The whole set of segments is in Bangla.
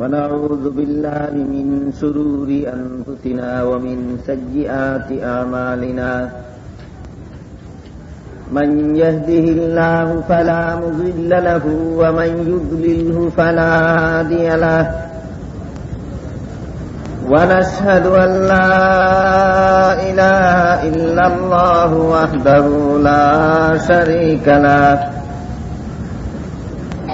ونعوذ بالله من شرور أنفسنا ومن سيئات أعمالنا. من يهده الله فلا مضل له ومن يضلله فلا هادي له. ونشهد أن لا إله إلا الله وحده لا شريك له.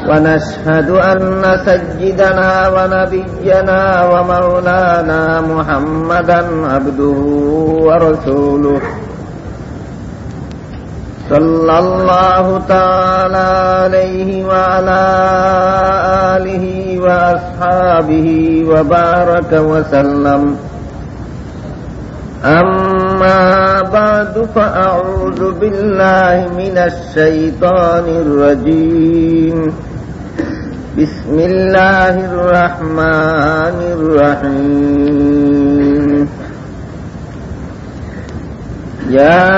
ونشهد أن سيدنا ونبينا ومولانا محمدا عبده ورسوله. صلى الله تعالى عليه وعلى آله وأصحابه وبارك وسلم. أما بعد فأعوذ بالله من الشيطان الرجيم. بسم الله الرحمن الرحيم. يا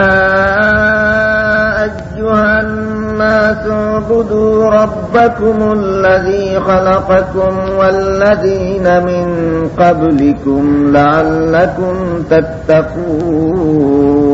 أيها الناس اعبدوا ربكم الذي خلقكم والذين من قبلكم لعلكم تتقون.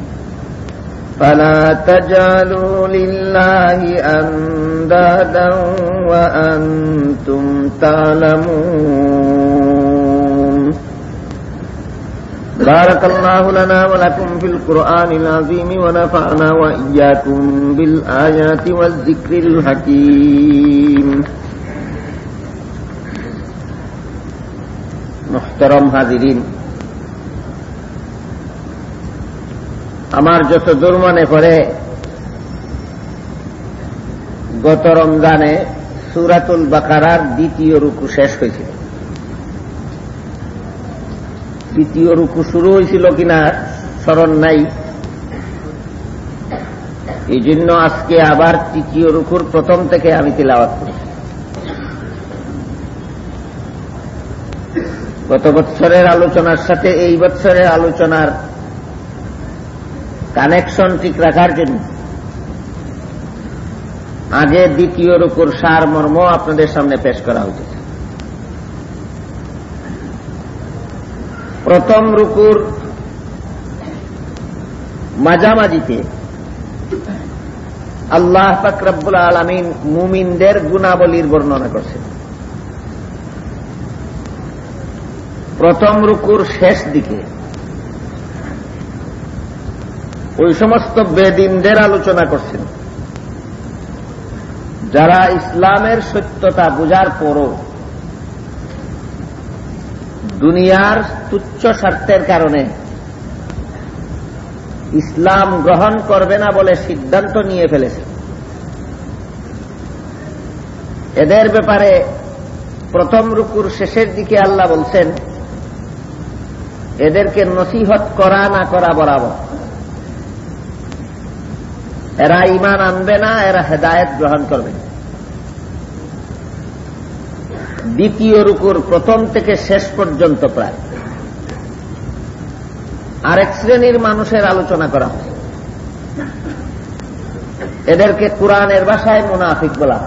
فلا تجعلوا لله أندادا وأنتم تعلمون. بارك الله لنا ولكم في القرآن العظيم ونفعنا وإياكم بالآيات والذكر الحكيم. محترم حاضرين আমার যত দূর মনে পড়ে, গত রমজানে সুরাতুল বাকারার দ্বিতীয় রুকু শেষ হয়েছিল। দ্বিতীয় রুকু শুরু হয়েছিল কিনা স্মরণ নাই। এই জন্য আজকে আবার তৃতীয় রুকুর প্রথম থেকে আমি তিলাওয়াত করি গত বৎসরের আলোচনার সাথে এই বৎসরের আলোচনার কানেকশন ঠিক রাখার জন্য। আগে দ্বিতীয় রুকুর সার মর্ম আপনাদের সামনে পেশ করা উচিত। প্রথম রুকুর মাঝামাঝিতে আল্লাহ ফাকরাবুল আলমিন মুমিনদের গুণাবলীর বর্ণনা করছেন। প্রথম রুকুর শেষ দিকে ওই সমস্ত বেদিনদের আলোচনা করছেন। যারা ইসলামের সত্যতা বোঝার পরও দুনিয়ার তুচ্ছ স্বার্থের কারণে ইসলাম গ্রহণ করবে না বলে সিদ্ধান্ত নিয়ে ফেলেছে। এদের ব্যাপারে প্রথম রুকুর শেষের দিকে আল্লাহ বলছেন, এদেরকে নসিহত করা না করা বরাবর। এরা ইমান আনবে না, এরা হেদায়ত গ্রহণ করবে। দ্বিতীয় রুকুর প্রথম থেকে শেষ পর্যন্ত প্রায়। আরেক শ্রেণির মানুষের আলোচনা করা হয়। এদেরকে কোরআনের ভাষায় মুনাফিক বলা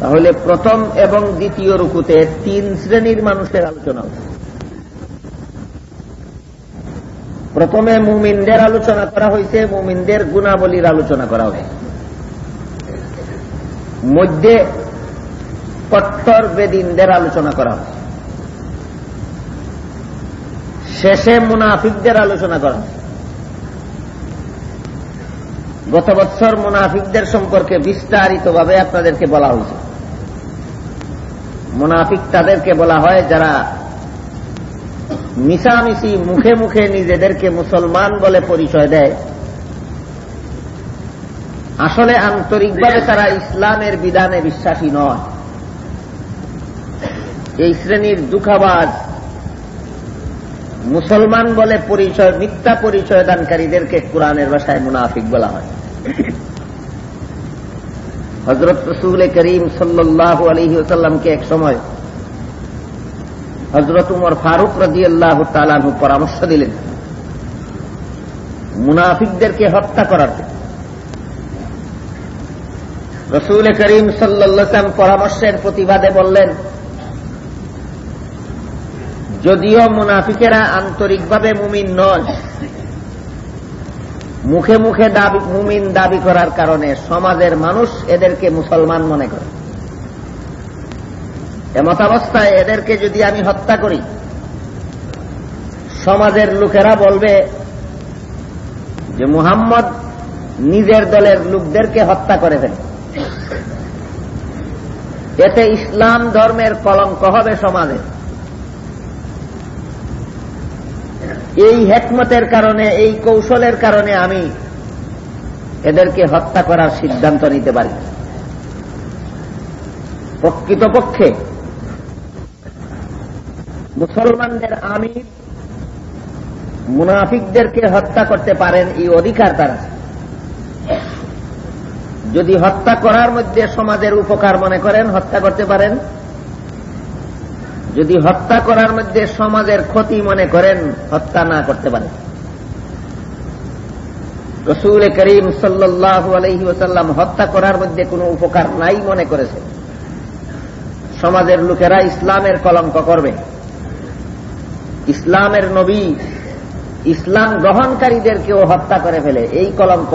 তাহলে প্রথম এবং দ্বিতীয় রুকুতে তিন শ্রেণির মানুষের আলোচনা হচ্ছে প্রথমে মুমিনদের আলোচনা করা হয়েছে, মুমিনদের গুণাবলীর আলোচনা করা হয়েছে মধ্যে কট্টর বেদিনদের আলোচনা করা হয়েছে শেষে মুনাফিকদের আলোচনা করা হয়েছে গত বছর মুনাফিকদের সম্পর্কে বিস্তারিতভাবে আপনাদেরকে বলা হয়েছে। মুনাফিক তাদেরকে বলা হয় যারা মিশামিশি মুখে মুখে নিজেদেরকে মুসলমান বলে পরিচয় দেয়। আসলে আন্তরিকভাবে তারা ইসলামের বিধানে বিশ্বাসী নয়। এই শ্রেণির দুঃখাবাজ মুসলমান বলে পরিচয়, মিথ্যা পরিচয় দানকারীদেরকে কোরআনের ভাষায় মুনাফিক বলা হয়। হজরত রসুল করিম সাল্লাহ আলহি ওসাল্লামকে এক সময় হজরত উমর ফারুক রাজি আল্লাহ তালানহু পরামর্শ দিলেন, মুনাফিকদেরকে হত্যা করার রসুল করিম সাল্লাম পরামর্শের প্রতিবাদে বললেন, যদিও মুনাফিকেরা আন্তরিকভাবে মুমিন নয়, মুখে মুখে দাবি মুমিন দাবি করার কারণে সমাজের মানুষ এদেরকে মুসলমান মনে করে। এমতাবস্থায় এদেরকে যদি আমি হত্যা করি, সমাজের লোকেরা বলবে যে মুহাম্মদ নিজের দলের লোকদেরকে হত্যা করে দেন এতে ইসলাম ধর্মের কলঙ্ক হবে সমাজে। এই হেকমতের কারণে, এই কৌশলের কারণে আমি এদেরকে হত্যা করার সিদ্ধান্ত নিতে পারি। প্রকৃতপক্ষে মুসলমানদের আমির, মুনাফিকদেরকে হত্যা করতে পারেন এই অধিকার তারা। যদি হত্যা করার মধ্যে সমাজের উপকার মনে করেন, হত্যা করতে পারেন। যদি হত্যা করার মধ্যে সমাজের ক্ষতি মনে করেন, হত্যা না করতে পারেন। রসুল করিম সাল্লু আলহি ওসাল্লাম হত্যা করার মধ্যে কোনো উপকার নাই মনে করেছে। সমাজের লোকেরা ইসলামের কলঙ্ক করবে। ইসলামের নবী, ইসলাম গ্রহণকারীদেরকেও হত্যা করে ফেলে। এই কলঙ্ক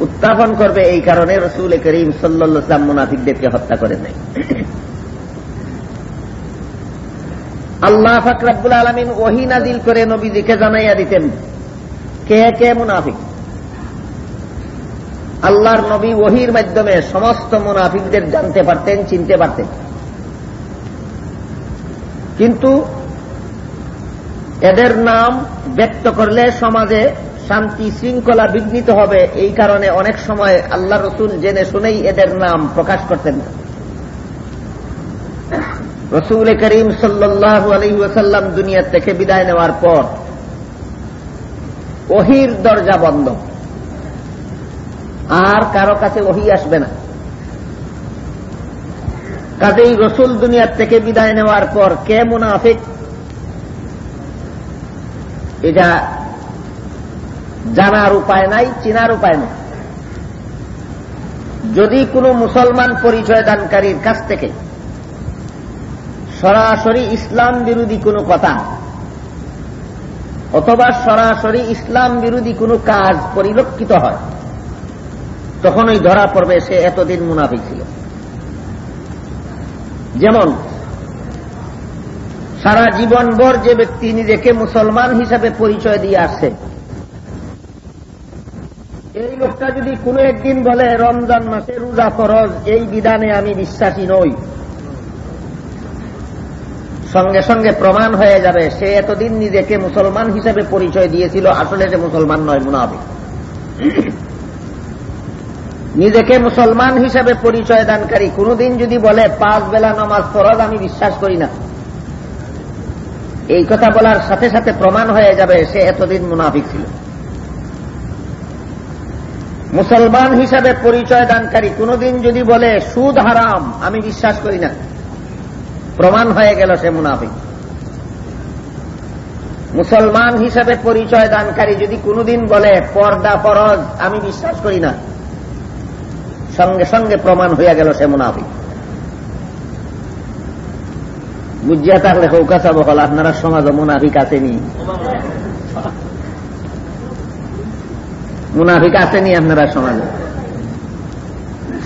উত্থাপন করবে এই কারণে রসুল করিম সাল্লাম মুনাফিকদেরকে হত্যা করে নেয় আল্লাহ ফাকরাবুল আলমিন ওহি নাজিল করে নবীজিকে জানাইয়া দিতেন, কে কে মুনাফিক? আল্লাহর নবী ওহির মাধ্যমে সমস্ত মুনাফিকদের জানতে পারতেন, চিনতে পারতেন। কিন্তু এদের নাম ব্যক্ত করলে সমাজে শান্তি শৃঙ্খলা বিঘ্নিত হবে। এই কারণে অনেক সময় আল্লাহ রসুল জেনে শুনেই এদের নাম প্রকাশ করতেন। রসুল করিম সাল্লু আলহিউসাল্লাম দুনিয়ার থেকে বিদায় নেওয়ার পর ওহির দরজা বন্ধ। আর কারও কাছে ওহি আসবে না। কাজেই রসুল দুনিয়ার থেকে বিদায় নেওয়ার পর কে মুনাফিক? এটা জানার উপায় নাই, চিনার উপায় নেই। যদি কোনো মুসলমান পরিচয় দানকারীর কাছ থেকে সরাসরি ইসলাম বিরোধী কোনো কথা অথবা সরাসরি ইসলাম বিরোধী কোনো কাজ পরিলক্ষিত হয়, তখনই ধরা পড়বে সে এতদিন মুনাফি ছিল। যেমন সারা জীবনভর যে ব্যক্তি নিজেকে মুসলমান হিসাবে পরিচয় দিয়ে আসছে এই লোকটা যদি কোনো একদিন বলে, রমজান মাসে রোজা ফরজ, এই বিধানে আমি বিশ্বাসী নই। সঙ্গে সঙ্গে প্রমাণ হয়ে যাবে, সে এতদিন নিজেকে মুসলমান হিসেবে পরিচয় দিয়েছিল, আসলে সে মুসলমান নয়, মুনাফিক। নিজেকে মুসলমান হিসাবে পরিচয় দানকারী কোনদিন যদি বলে, পাঁচ বেলা নামাজ ফরজ, আমি বিশ্বাস করি না। এই কথা বলার সাথে সাথে প্রমাণ হয়ে যাবে সে এতদিন মুনাফিক ছিল। মুসলমান হিসাবে পরিচয় দানকারী কোনদিন যদি বলে, সুদ হারাম আমি বিশ্বাস করি না। প্রমাণ হয়ে গেল সে মুনাফিক। মুসলমান হিসাবে পরিচয় দানকারী যদি কোনদিন বলে, পর্দা ফরজ আমি বিশ্বাস করি না। সঙ্গে সঙ্গে প্রমাণ হইয়া গেল সে মুনাফিক। বুঝিয়া থাকলে হৌকা বহল আপনারা সমাজ মুনাফিক আসেনি মুনাফিক আসেনি আপনারা সমাজে।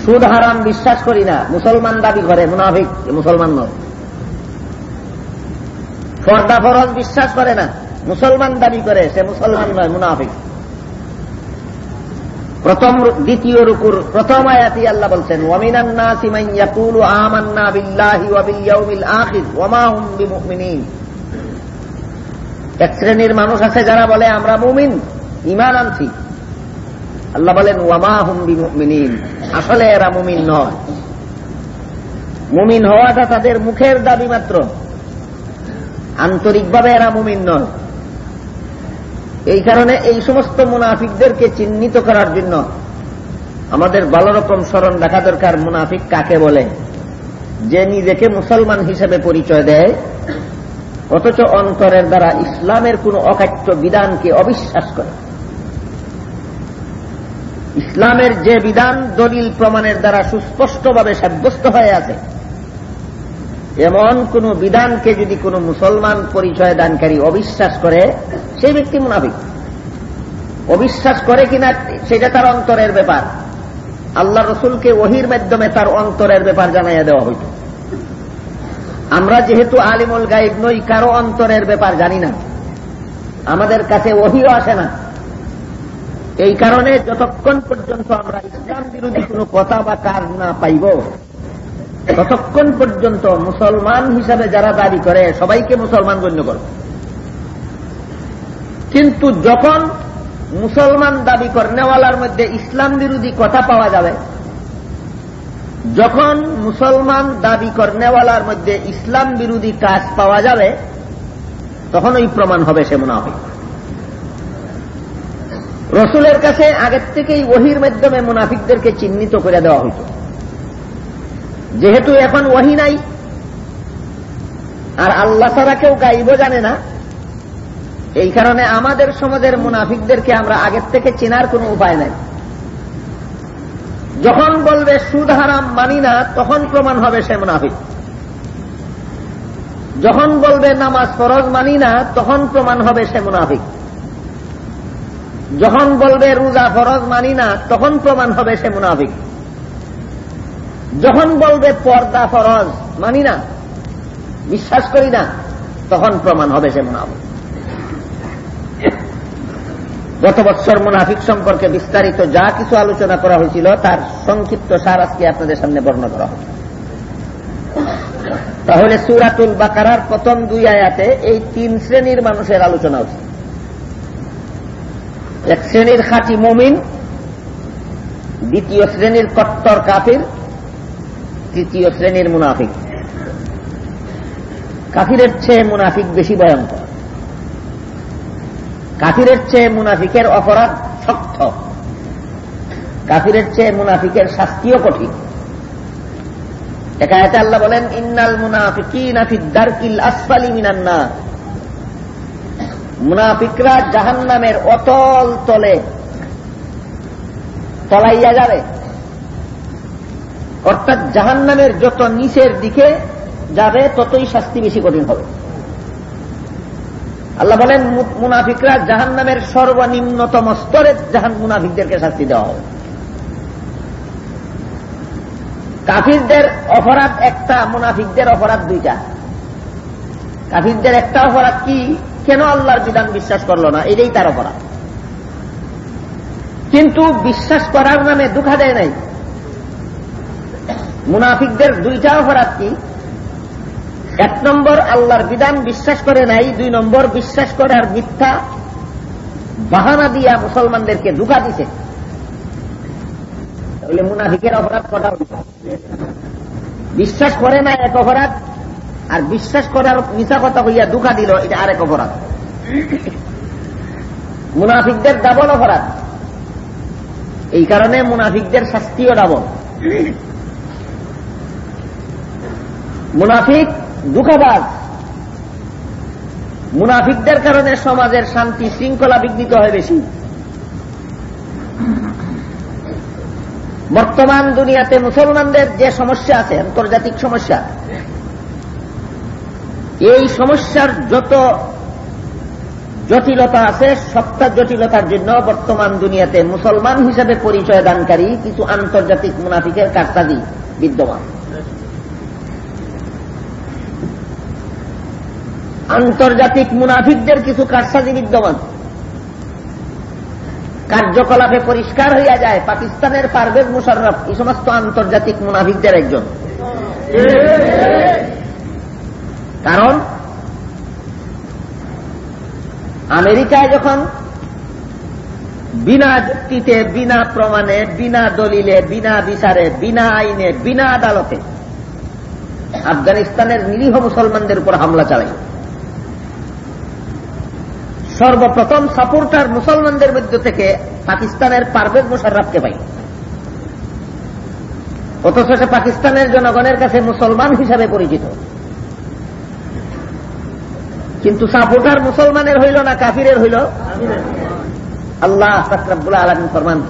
সুদ হারাম বিশ্বাস করি না, মুসলমান দাবি করে, মুনাফিক মুসলমান নয়। পর্দা ফরজ বিশ্বাস করে না, মুসলমান দাবি করে, সে মুসলমান নয়, মুনাফিক। প্রথম দ্বিতীয় রুকুর প্রথম আয়াতি আল্লাহ বলছেন ওয়ামিনান্না সিমাই আমান্না বিল্লাহি ওয়া আখির, ওয়া মা হুম বিমুমিনিন। এক শ্রেণির মানুষ আছে যারা বলে, আমরা মুমিন ইমান আনছি। আল্লাহ বলেন ওয়ামা হুম বিমুমিনিন। আসলে এরা মুমিন নয়। মুমিন হওয়াটা তাদের মুখের দাবি মাত্র। আন্তরিকভাবে এরা মুমিন নয়। এই কারণে এই সমস্ত মুনাফিকদেরকে চিহ্নিত করার জন্য আমাদের ভালো রকম স্মরণ রাখা দরকার মুনাফিক কাকে বলে? যে নিজেকে মুসলমান হিসেবে পরিচয় দেয়, অথচ অন্তরের দ্বারা ইসলামের কোন অকাট্য বিধানকে অবিশ্বাস করে। ইসলামের যে বিধান দলিল প্রমাণের দ্বারা সুস্পষ্টভাবে সাব্যস্ত হয়ে আছে এমন কোন বিধানকে যদি কোন মুসলমান পরিচয় দানকারী অবিশ্বাস করে সেই ব্যক্তি মুনাফিক। অবিশ্বাস করে কিনা, সেটা তার অন্তরের ব্যাপার। আল্লাহ রসুলকে ওহির মাধ্যমে তার অন্তরের ব্যাপার জানাইয়া দেওয়া হইত। আমরা যেহেতু আলিমুল গাইব নই, কারও অন্তরের ব্যাপার জানি না। আমাদের কাছে ওহিও আসে না। এই কারণে যতক্ষণ পর্যন্ত আমরা ইসলাম বিরোধী কোন কথা বা কাজ না পাইব ততক্ষণ পর্যন্ত মুসলমান হিসাবে যারা দাবি করে, সবাইকে মুসলমান গণ্য করবে কিন্তু যখন মুসলমান দাবি করেওয়ালার মধ্যে ইসলাম বিরোধী কথা পাওয়া যাবে, যখন মুসলমান দাবি করেওয়ালার মধ্যে ইসলাম বিরোধী কাজ পাওয়া যাবে, তখন ওই প্রমাণ হবে সে মুনাফিক। রসুলের কাছে আগের থেকেই ওহির মাধ্যমে মুনাফিকদেরকে চিহ্নিত করে দেওয়া হইত। যেহেতু এখন ওহি নাই, আর আল্লাহ ছাড়া কেউ গাইব জানে না, এই কারণে আমাদের সমাজের মুনাফিকদেরকে আমরা আগের থেকে চেনার কোন উপায় নাই। যখন বলবে সুদ হারাম মানি না, তখন প্রমাণ হবে সে মুনাফিক। যখন বলবে নামাজ ফরজ মানি না, তখন প্রমাণ হবে সে মুনাফিক। যখন বলবে রোজা ফরজ মানি না, তখন প্রমাণ হবে সে মুনাফিক। যখন বলবে পর্দা ফরজ, মানি না, বিশ্বাস করি না, তখন প্রমাণ হবে সে মুনাফিক। গত বৎসর মুনাফিক সম্পর্কে বিস্তারিত যা কিছু আলোচনা করা হয়েছিল, তার সংক্ষিপ্ত সার আজকে আপনাদের সামনে বর্ণনা করা হবে তাহলে সুরাতুল বাকারার প্রথম দুই আয়াতে এই তিন শ্রেণির মানুষের আলোচনা হচ্ছে। এক শ্রেণির খাঁটি মমিন, দ্বিতীয় শ্রেণির কট্টর কাফির তৃতীয় শ্রেণির মুনাফিক। কাফিরের চেয়ে মুনাফিক বেশি ভয়ঙ্কর। কাফিরের চেয়ে মুনাফিকের অপরাধ শক্ত। কাফিরের চেয়ে মুনাফিকের শাস্তিও কঠিন। একায়তে আল্লাহ বলেন, ইন্নাল মুনাফিকিল আসফালি মিনান্না মুনাফিকরা জাহান নামের অতল তলে তলাইয়া যাবে। অর্থাৎ জাহান নামের যত নিচের দিকে যাবে, ততই শাস্তি বেশি কঠিন হবে। আল্লাহ বলেন মুনাফিকরা জাহান নামের সর্বনিম্নতম স্তরে জাহান মুনাফিকদেরকে শাস্তি দেওয়া হবে। কাফিরদের অপরাধ একটা, মুনাফিকদের অপরাধ দুইটা। কাফিরদের একটা অপরাধ কি? কেন আল্লাহর বিধান বিশ্বাস করল না? এটাই তার অপরাধ। কিন্তু বিশ্বাস করার নামে দুঃখা দেয় নাই। মুনাফিকদের দুইটা অপরাধ কি? এক নম্বর, আল্লাহর বিধান বিশ্বাস করে নাই। দুই নম্বর, বিশ্বাস করার মিথ্যা বাহানা দিয়া মুসলমানদেরকে দুঃখা দিছে। তাহলে মুনাফিকের অপরাধ কটা বিশ্বাস করে না এক অপরাধ, আর বিশ্বাস করার মিশা কথা হইয়া দুঃখা দিল, এটা আরেক অপরাধ। মুনাফিকদের ডাবল অপরাধ। এই কারণে মুনাফিকদের শাস্তিও ডাবল মুনাফিক দুঃখবাদ মুনাফিকদের কারণে সমাজের শান্তি শৃঙ্খলা বিঘ্নিত হয় বেশি। বর্তমান দুনিয়াতে মুসলমানদের যে সমস্যা আছে, আন্তর্জাতিক সমস্যা, এই সমস্যার যত জটিলতা আছে, সবটা জটিলতার জন্য বর্তমান দুনিয়াতে মুসলমান হিসেবে পরিচয় দানকারী কিছু আন্তর্জাতিক মুনাফিকের কারসাজি বিদ্যমান। আন্তর্জাতিক মুনাফিকদের কিছু কারসাজি বিদ্যমান। কার্যকলাপে পরিষ্কার হইয়া যায়, পাকিস্তানের পারভেজ মুশারফ এই সমস্ত আন্তর্জাতিক মুনাফিকদের একজন। কারণ, আমেরিকায় যখন বিনা যুক্তিতে বিনা প্রমাণে, বিনা দলিলে, বিনা বিচারে, বিনা আইনে, বিনা আদালতে আফগানিস্তানের নিরীহ মুসলমানদের উপর হামলা চালায়। সর্বপ্রথম সাপোর্টার মুসলমানদের মধ্য থেকে পাকিস্তানের পারভেজ মুশাররফকে পাই অথচ সে পাকিস্তানের জনগণের কাছে মুসলমান হিসাবে পরিচিত কিন্তু সাপোর্টার মুসলমানের হইল না কাফিরের হইল আল্লাহ ফাকরাবুল আলমিন ফরমান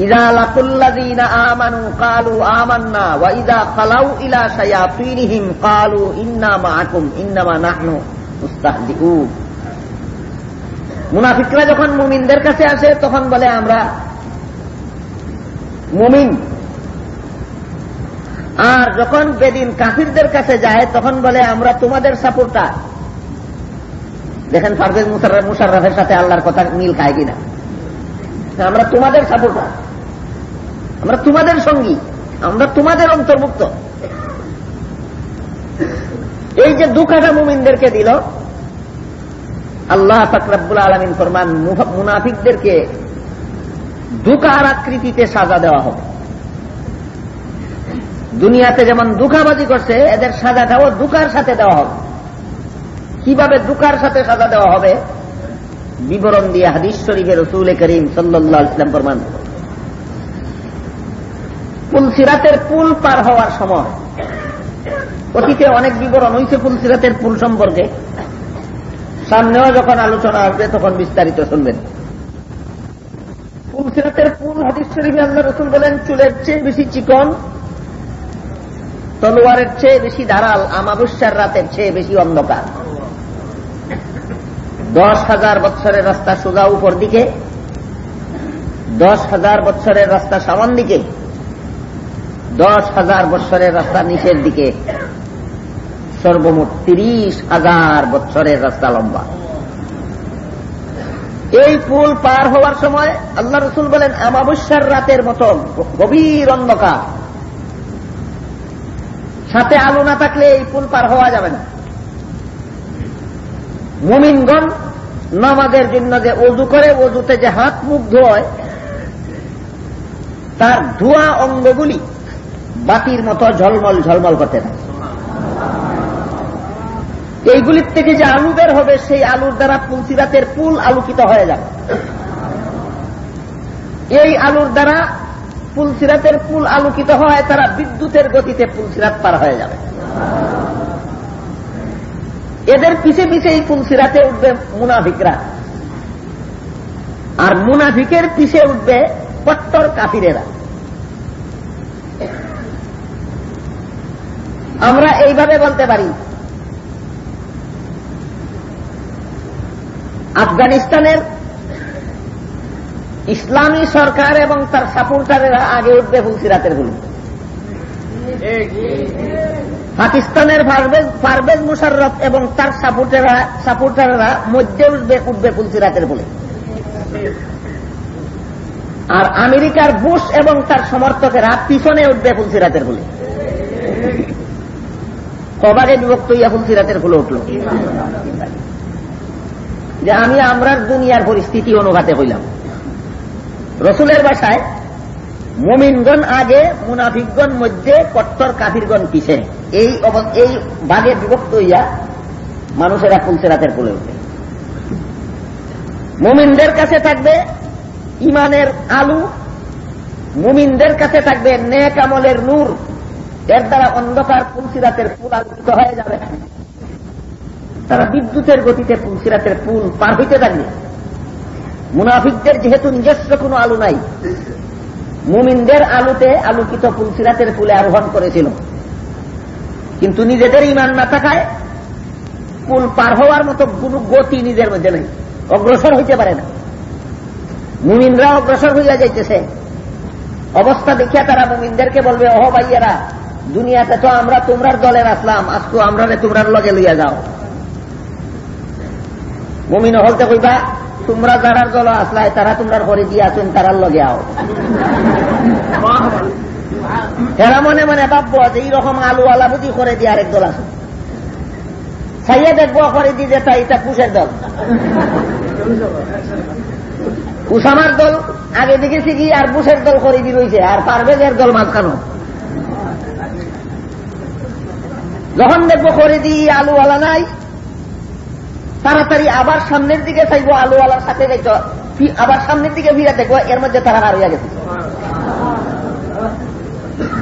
إذا لقوا الذين آمنوا قالوا آمنا وإذا خلوا إلى شياطينهم قالوا إنا معكم إنما نحن مستهزئون মুনাফিকরা যখন মুমিনদের কাছে আসে, তখন বলে, আমরা মুমিন। আর যখন বেদিন কাফিরদের কাছে যায়, তখন বলে, আমরা তোমাদের সাপোর্টার। দেখেন পারভেজ মুশাররফের সাথে আল্লাহর কথা মিল খায় কিনা? আমরা তোমাদের সাপোর্টার। আমরা তোমাদের সঙ্গী। আমরা তোমাদের অন্তর্ভুক্ত। এই যে দু দুখাটা মুমিনদেরকে দিল আল্লাহ ফাকরাবুল আলমিন ফরমান মুনাফিকদেরকে দুকার আকৃতিতে সাজা দেওয়া হবে। দুনিয়াতে যেমন দুঃখাবাজি করছে, এদের সাজাটাও দুকার সাথে দেওয়া হবে। কীভাবে দুকার সাথে সাজা দেওয়া হবে? বিবরণ দিয়ে হাদিস শরীফের রসুল করিম সাল্লাহ ইসলাম ফরমান, পুলসিরাতের পুল পার হওয়ার সময়, অতীতে অনেক বিবরণ হয়েছে পুলসিরাতের পুল সম্পর্কে। সামনেও যখন আলোচনা আসবে, তখন বিস্তারিত শুনবেন। পুলসিরাতের পুল হাদিস শরীফে আল্লাহ রসুল বলেন, চুলের চেয়ে বেশি চিকন, তলোয়ারের চেয়ে বেশি ধারাল, আমাবস্যার রাতের চেয়ে বেশি অন্ধকার। দশ হাজার বৎসরের রাস্তা সোজা উপর দিকে, দশ হাজার বৎসরের রাস্তা সামান দিকে, দশ হাজার বৎসরের রাস্তা নিচের দিকে। সর্বমোট তিরিশ হাজার বৎসরের রাস্তা লম্বা। এই পুল পার হওয়ার সময় আল্লাহ রসুল বলেন, আমাবস্যার রাতের মতো গভীর অন্ধকার। সাথে আলো না থাকলে এই পুল পার হওয়া যাবে না। মুমিনগণ নামাজের জন্য যে অজু করে, অজুতে যে হাত মুখ ধোয়, তার ধোয়া অঙ্গগুলি বাতির মতো ঝলমল ঝলমল করতে থাকে। এইগুলির থেকে যে আলু বের হবে, সেই আলুর দ্বারা পুলসিরাতের পুল আলোকিত হয়ে যাবে। এই আলুর দ্বারা পুলসিরাতের পুল আলোকিত হয়, তারা বিদ্যুতের গতিতে পুলসিরাত পার হয়ে যাবে। এদের পিছে পিছে এই পুলসিরাতে উঠবে মুনাফিকরা। আর মুনাফিকের পিছে উঠবে কট্টর কাফিরেরা। আমরা এইভাবে বলতে পারি আফগানিস্তানের ইসলামী সরকার এবং তার সাপোর্টারেরা আগে উঠবে ফুলসিরাতের গুলি। পাকিস্তানের পারভেজ মুশাররফ এবং তার সাপোর্টাররা সাপোর্টাররা মধ্যে উঠবে উঠবে ফুলসিরাতের বলে আর আমেরিকার বুশ এবং তার সমর্থকেরা পিছনে উঠবে ফুলসিরাতের বলে কবারে বিভক্ত ইয়া ফুলসিরাতের ফুলে উঠল। যে আমি আমরার দুনিয়ার পরিস্থিতি অনুঘাতে হইলাম। রসুলের বাসায় মুমিনগণ আগে, মুনাফিকগণ মধ্যে, কট্টর কাফিরগণ পিছে। এই এই ভাগে বিভক্ত হইয়া মানুষেরা ফুলসেরাতের কোলে উঠবে মুমিনদের কাছে থাকবে ইমানের আলু, মুমিনদের কাছে থাকবে নেক আমলের নূর। এর দ্বারা অন্ধকার কুলসিরাতের ফুল আলোকিত হয়ে যাবে। তারা বিদ্যুতের গতিতে পুলসিরাতের পুল পার হইতে থাকবে মুনাফিকদের যেহেতু নিজস্ব কোনো আলু নাই, মুমিনদের আলুতে আলোকিত পুলসিরাতের ফুলে আরোহণ করেছিল। কিন্তু নিজেদের ইমান না থাকায় পুল পার হওয়ার মতো কোন গতি নিজের মধ্যে নেই, অগ্রসর হইতে পারে না। মুমিনরা অগ্রসর হইয়া যাইতেছে। অবস্থা দেখিয়া তারা মুমিনদেরকে বলবে, অহ ভাইয়েরা, দুনিয়াতে তো আমরা তোমরার দলের আসলাম আজকে আমরা তোমরার লগে লইয়া যাও। মুমিন হলতে কইবা, তোমরা যারার দল আসলাই, তারা তোমরা ঘরে দিয়ে আছেন, তারার লগে আও। এরা মনে মনে ভাববো যে এইরকম আলু আলা বুঝি করে দিয়ে আরেক দল আছে সাইয়া দেখব করে দি যে তাই, এটা পুষের দল। উসামার দল আগে দেখেছি কি, আর বুশের দল করে দিয়ে রয়েছে আর পারভেজের দল মাঝখানো। যখন দেখব করে দি আলু আলা নাই তাড়াতাড়ি আবার সামনের দিকে চাইব, আলুওয়ালার সাথে যাইত আবার সামনের দিকে ফিরে দেখব, এর মধ্যে তারা হার হইয়া গেছে।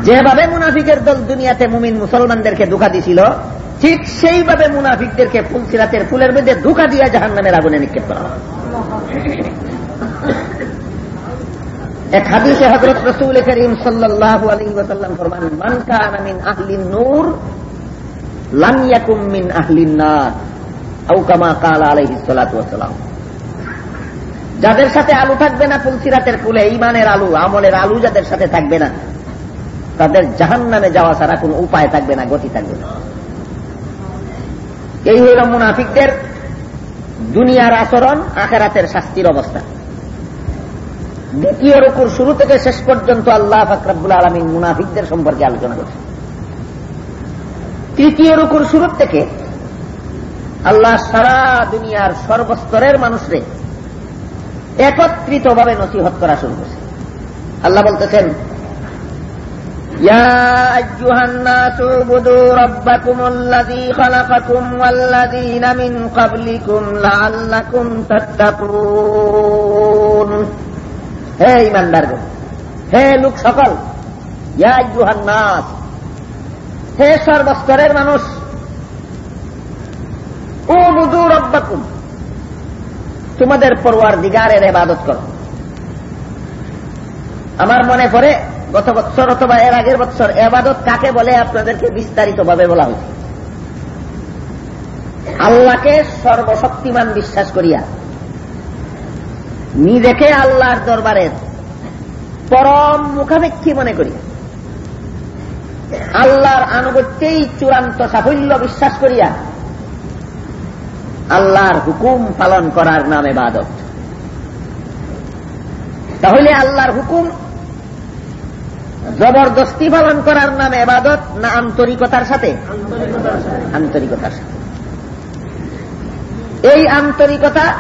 যেভাবে মুনাফিকের দল দুনিয়াতে মুমিন মুসলমানদেরকে ধোকা দিছিল, ঠিক সেইভাবে মুনাফিকদেরকে ফুল সিরাতের ফুলের মধ্যে ধোকা দিয়া জাহান নামের আগুনে নিক্ষেপ করা এক হাদিসে হজরত রসুল করিম সাল্লাহ আলী ওসাল্লাম ফরমান মান কান আহলিন নূর, লাম ইয়াকুম মিন আহলিন আউকামা কাল আলাইহি সালাতু যাদের সাথে আলু থাকবে না ফুলসিরাতের ফুলে ইমানের আলু, আমলের আলু যাদের সাথে থাকবে না, তাদের জাহান নামে যাওয়া ছাড়া কোন উপায় থাকবে না, গতি থাকবে না। এই হইল মুনাফিকদের দুনিয়ার আচরণ, আখেরাতের শাস্তির অবস্থা। দ্বিতীয় রুকুর শুরু থেকে শেষ পর্যন্ত আল্লাহ ফাকরাবুল আলমিন মুনাফিকদের সম্পর্কে আলোচনা করছে তৃতীয় রুকুর শুরু থেকে আল্লাহ সারা দুনিয়ার সর্বস্তরের মানুষরে একত্রিতভাবে নসিহত করা শুরু করছে আল্লাহ বলতেছেন يا أيها الناس اعبدوا ربكم الذي خلقكم والذين من قبلكم لعلكم تتقون হে ইমানদারগণ হে লোক সকল ইয়া আইয়ুহান নাস হে সর্বস্তরের মানুষ ও তোমাদের পড়ুয়ার দিগারের এবাদত করো। আমার মনে পড়ে, গত বৎসর অথবা এর আগের বৎসর এবাদত কাকে বলে আপনাদেরকে বিস্তারিত ভাবে বলা হয়েছে। আল্লাহকে সর্বশক্তিমান বিশ্বাস করিয়া, নিজেকে আল্লাহর দরবারের পরম মুখাপেক্ষী মনে করি আল্লাহর আনুগত্যেই চূড়ান্ত সাফল্য বিশ্বাস করিয়া আল্লাহর হুকুম পালন করার নামে বাদক তাহলে আল্লাহর হুকুম জবরদস্তি পালন করার নামে এবাদত না আন্তরিকতার সাথে? আন্তরিকতার সাথে। এই আন্তরিকতা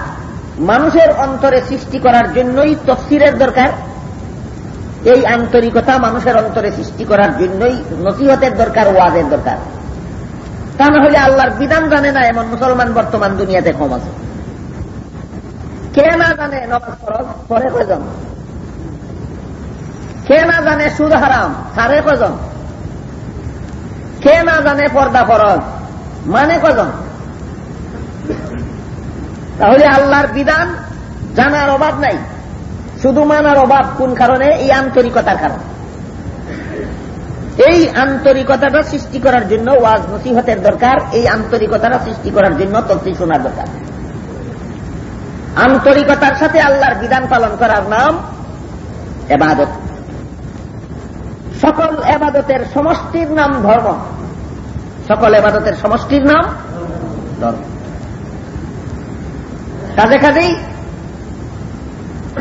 মানুষের অন্তরে সৃষ্টি করার জন্যই তফসিরের দরকার। এই আন্তরিকতা মানুষের অন্তরে সৃষ্টি করার জন্যই নসিহতের দরকার, ওয়াজের দরকার। তা না হলে আল্লাহর বিধান জানে না, এমন মুসলমান বর্তমান দুনিয়াতে কম আছে। কে না জানে নমাজ ফরজ? পরে কয়জন কে না জানে সুদ হারাম? সারে কজন কে না জানে পর্দা ফরজ? মানে কজন তাহলে আল্লাহর বিধান জানার অভাব নাই। শুধু মানার অভাব কোন কারণে? এই আন্তরিকতার কারণে। এই আন্তরিকতাটা সৃষ্টি করার জন্য ওয়াজ নসিহতের দরকার, এই আন্তরিকতাটা সৃষ্টি করার জন্য তফসিল শোনার দরকার। আন্তরিকতার সাথে আল্লাহর বিধান পালন করার নাম এবাদত। সকল এবাদতের সমষ্টির নাম ধর্ম। সকল এবাদতের সমষ্টির নাম ধর্ম। কাজে কাজেই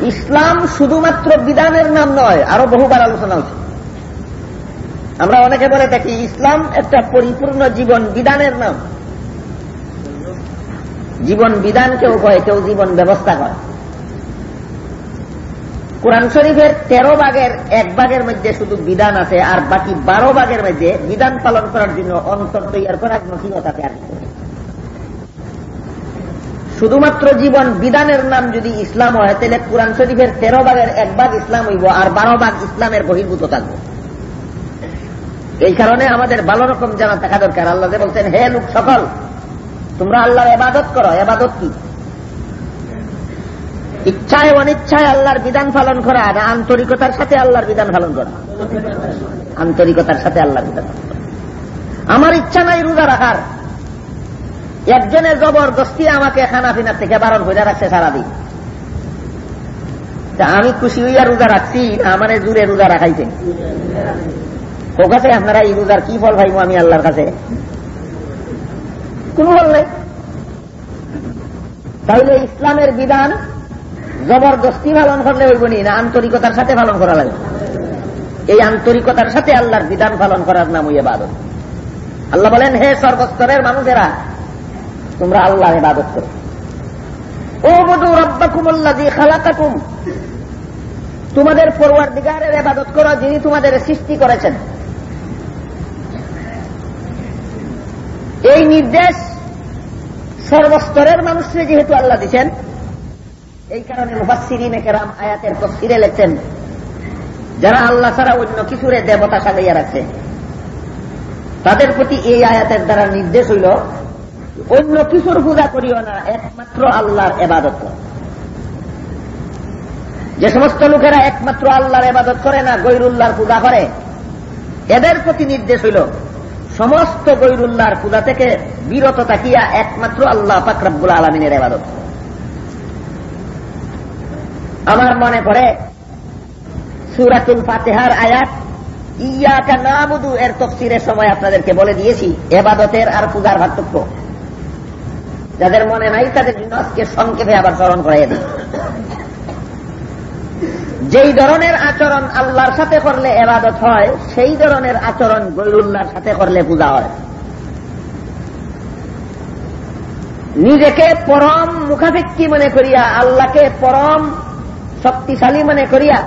ইসলাম শুধুমাত্র বিধানের নাম নয়, আরও বহুবার আলোচনা হচ্ছে আমরা অনেকে বলে থাকি, ইসলাম একটা পরিপূর্ণ জীবন বিধানের নাম। জীবন বিধান কেউ কয় কেউ জীবন ব্যবস্থা করে। কোরআন শরীফের তেরো ভাগের এক ভাগের মধ্যে শুধু বিধান আছে, আর বাকি বারো ভাগের মধ্যে বিধান পালন করার জন্য অন্তর তৈরি করার আছে আর শুধুমাত্র জীবন বিধানের নাম যদি ইসলাম হয়, তাহলে কোরআন শরীফের তেরো ভাগের এক ভাগ ইসলাম হইব, আর বারো ভাগ ইসলামের বহির্ভূত থাকবে। এই কারণে আমাদের ভালো রকম জানা থাকা দরকার। আল্লাহ বলছেন, হে লোক সকল, তোমরা আল্লাহর এবাদত করো। এবাদত কি? ইচ্ছায় অনিচ্ছায় আল্লাহর বিধান পালন করা, না আন্তরিকতার সাথে আল্লাহর বিধান পালন করা? আন্তরিকতার সাথে আল্লাহর বিধান আমার ইচ্ছা নাই রোজা রাখার। একজনের জবরদস্তি আমাকে খানা পিনার থেকে বারণ করে রাখছে সারাদিন। আমি খুশি হইয়া রোজা রাখছি আমার জুড়ে রোজা রাখাইছে কাছে আপনারা এই রোজার কি ফল ভাইবো আমি আল্লাহর কাছে? কোন ফল নেই। তাহলে ইসলামের বিধান জবরদস্তি পালন করলে হইব নি আন্তরিকতার সাথে পালন করা লাগবে এই আন্তরিকতার সাথে আল্লাহর বিধান পালন করার নাম হইয়া বাদত আল্লাহ বলেন, হে সর্বস্তরের মানুষেরা, তোমরা আল্লাহ ইবাদত করো। ও বধু রব্বাকুমল্লা দিয়ে খালাকাকুম। তোমাদের পড়ুয়ার দিগারের এবাদত করো যিনি তোমাদের সৃষ্টি করেছেন। এই নির্দেশ সর্বস্তরের মানুষকে যেহেতু আল্লাহ দিচ্ছেন, এই কারণে মুফাসিরিন কেরাম আয়াতের তফসিরে লেখছেন, যারা আল্লাহ ছাড়া অন্য কিছুরে দেবতা সাজাইয়া রাখছে, তাদের প্রতি এই আয়াতের দ্বারা নির্দেশ হইল, অন্য কিছুর পূজা করিও না, একমাত্র আল্লাহর এবাদত যে সমস্ত লোকেরা একমাত্র আল্লাহর এবাদত করে না গৈরুল্লাহর পূজা করে, এদের প্রতি নির্দেশ হইল সমস্ত গৈরুল্লাহর পূজা থেকে বিরত তাকিয়া একমাত্র আল্লাহ ফাকরাবুল আলমিনের এবাদত আমার মনে পড়ে, সুরাতুল ফাতেহার আয়াত ইয়াকা নামুদু এর তফসিরের সময় আপনাদেরকে বলে দিয়েছি, এবাদতের আর পূজার পার্থক্য। যাদের মনে নাই, তাদের জন্য আজকে সংক্ষেপে আবার স্মরণ করাই দিই। যেই ধরনের আচরণ আল্লাহর সাথে করলে এবাদত হয়, সেই ধরনের আচরণ গৈরুল্লাহর সাথে করলে পূজা হয়। নিজেকে পরম মুখাফিক্কি মনে করিয়া, আল্লাহকে পরম শক্তিশালী মনে করিয়া,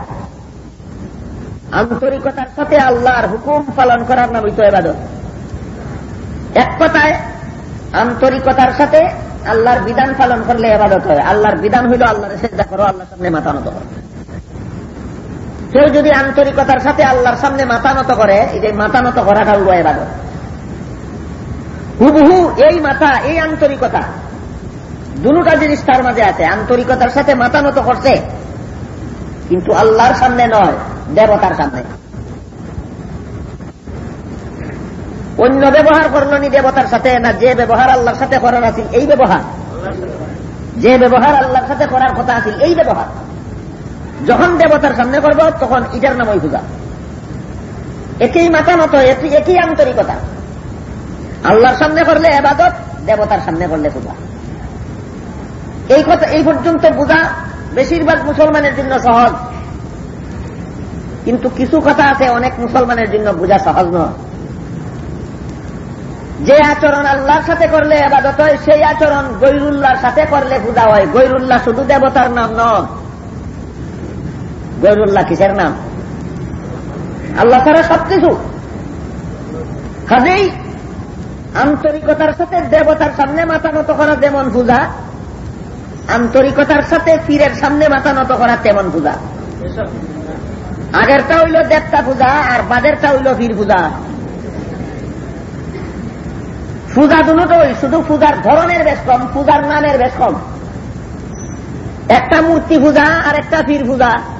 আন্তরিকতার সাথে আল্লাহর হুকুম পালন করার নাম হইত এবাদত। এক কথায়, আন্তরিকতার সাথে আল্লাহর বিধান পালন করলে এবাদত হয়। আল্লাহর বিধান হইল আল্লাহর চেষ্টা করো, আল্লাহর সামনে মাথা নত করো। কেউ যদি আন্তরিকতার সাথে আল্লাহর সামনে মাথা নত করে, এই যে মাথা নত করাটা হইল এবাদত। হুবহু এই মাথা, এই আন্তরিকতা, দুটা জিনিস তার মাঝে আছে। আন্তরিকতার সাথে মাথা নত করছে, কিন্তু আল্লাহর সামনে নয়, দেবতার সামনে। অন্য ব্যবহার করল নি দেবতার সাথে না, যে ব্যবহার আল্লাহর সাথে করার আছে, এই ব্যবহার। যে ব্যবহার আল্লাহর সাথে করার কথা আছে, এই ব্যবহার। যখন দেবতার সামনে করব, তখন ইটার নামই পূজা। একই মাথা মতো, একই আন্তরিকতা। আল্লাহর সামনে করলে এবাদত, দেবতার সামনে করলে পূজা। এই কথা, এই পর্যন্ত পূজা বেশিরভাগ মুসলমানের জন্য সহজ। কিন্তু কিছু কথা আছে, অনেক মুসলমানের জন্য বোঝা সহজ নয়। যে আচরণ আল্লাহর সাথে করলে আবাদত হয়, সেই আচরণ গৈরুল্লাহর সাথে করলে পূজা হয়। গৈরুল্লাহ শুধু দেবতার নাম নয়। গৈরুল্লাহ কিসের নাম? আল্লাহ ছাড়া সবকিছু। কাজেই আন্তরিকতার সাথে দেবতার সামনে মাথা নত করা যেমন পূজা, আন্তরিকতার সাথে পীরের সামনে মাথা নত করা তেমন পূজা। আগেরটা হইল দেবতা পূজা, আর বাদেরটা হইল পীর পূজা। পূজা দুটোই শুধু পূজার ধরনের বেশ কম, পূজার নামের বেশ কম। একটা মূর্তি পূজা আর একটা পীর পূজা।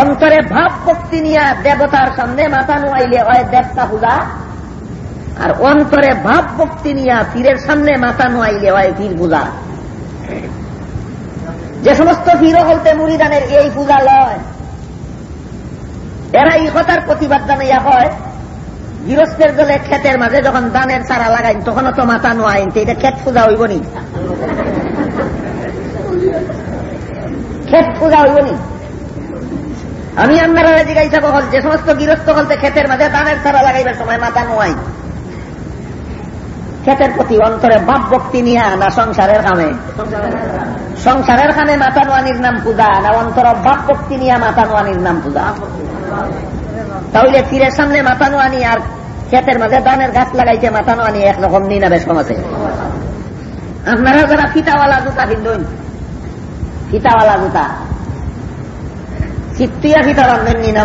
অন্তরে ভাব ভক্তি নিয়ে দেবতার সামনে মাথা নোয়াইলে হয় দেবতা পূজা। আর অন্তরে ভাব ভক্তি নিয়ে পীরের সামনে মাথা নোয়াইলে হয় পীর পূজা। যে সমস্ত পীর হলতে মুড়িদানের এই পূজা লয়, এরা কথার প্রতিবাদ জানাইয়া হয়। গৃহস্থের দলে ক্ষেতের মাঝে যখন দানের চারা লাগাইন, তখনও তো মাথা নোয়াইন এটা ক্ষেত পূজা হইব নি ক্ষেত পূজা হইব নি আমি আপনারা জিজ্ঞাসা হল, যে সমস্ত গৃহস্থ হলতে ক্ষেতের মাঝে দানের চারা লাগাইবার সময় মাথা নোয়াই। ক্ষেতের প্রতি অন্তরে বাপ ভক্তি নিয়া না সংসারের খামে। সংসারের খানে মাথা নোয়ানির নাম পূজা, না অন্তর বাপ ভক্তি নিয়া মাথা নোয়ানির নাম পূজা। তাহলে তীরের সামনে মাথা নোয়ানি আর ক্ষেতের মাঝে ধানের গাছ লাগাইছে মাথা নোয়ানি একরকম নিনা বেশ কম আছে আপনারা যারা ফিতাওয়ালা জুতা কিনবেন ফিতাওয়ালা জুতা। کی طرح منی نہ